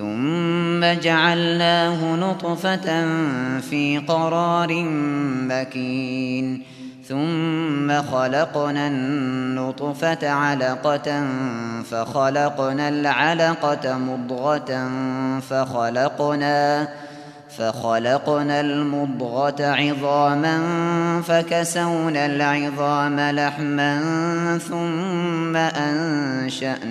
ثم جعلناه نطفة في قرار مكين. ثم خلقنا النطفة علقة فخلقنا العلقة مضغة فخلقنا فخلقنا المضغة عظاما فكسونا العظام لحما ثم أنشأناه.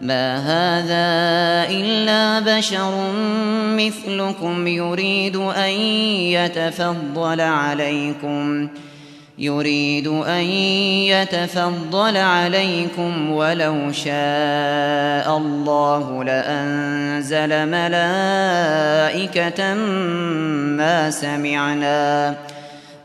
ما هذا إلا بشر مثلكم يريد أن يتفضل عليكم يريد أن يتفضل عليكم ولو شاء الله لأنزل ملائكة ما سمعنا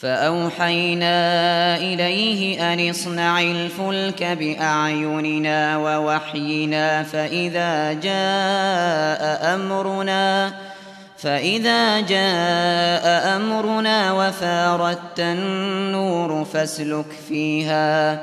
فأوحينا إليه أن اصنع الفلك بأعيننا ووحينا فإذا جاء أمرنا فإذا جاء أمرنا وفارت النور فاسلك فيها.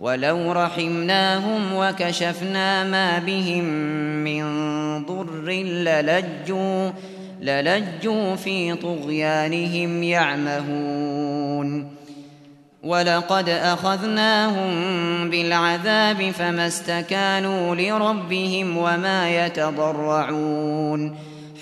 ولو رحمناهم وكشفنا ما بهم من ضر للجوا للجوا في طغيانهم يعمهون. ولقد أخذناهم بالعذاب فما استكانوا لربهم وما يتضرعون.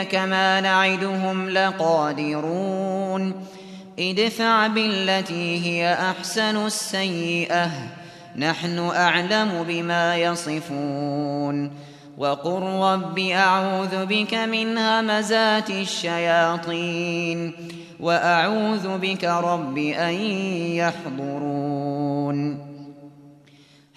نريك ما نعدهم لقادرون ادفع بالتي هي أحسن السيئة نحن أعلم بما يصفون وقل رب أعوذ بك من همزات الشياطين وأعوذ بك رب أن يحضرون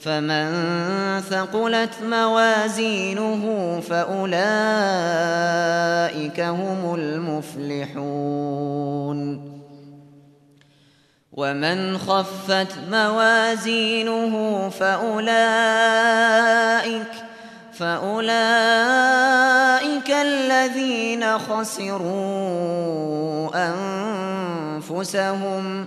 فمن ثقلت موازينه فأولئك هم المفلحون. ومن خفت موازينه فأولئك فأولئك الذين خسروا أنفسهم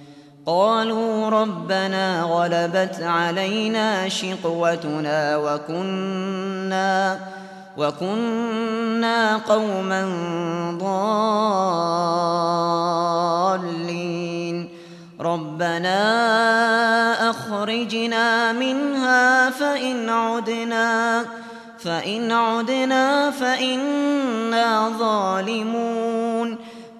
قالوا ربنا غلبت علينا شقوتنا وكنا وكنا قوما ضالين. ربنا أخرجنا منها فإن عدنا فإن عدنا فإنا ظالمون.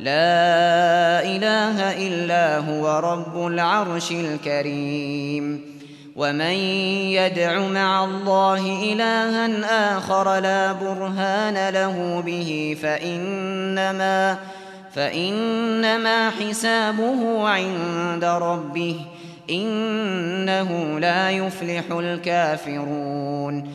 لا إله إلا هو رب العرش الكريم. ومن يدع مع الله إلها آخر لا برهان له به فإنما فإنما حسابه عند ربه إنه لا يفلح الكافرون.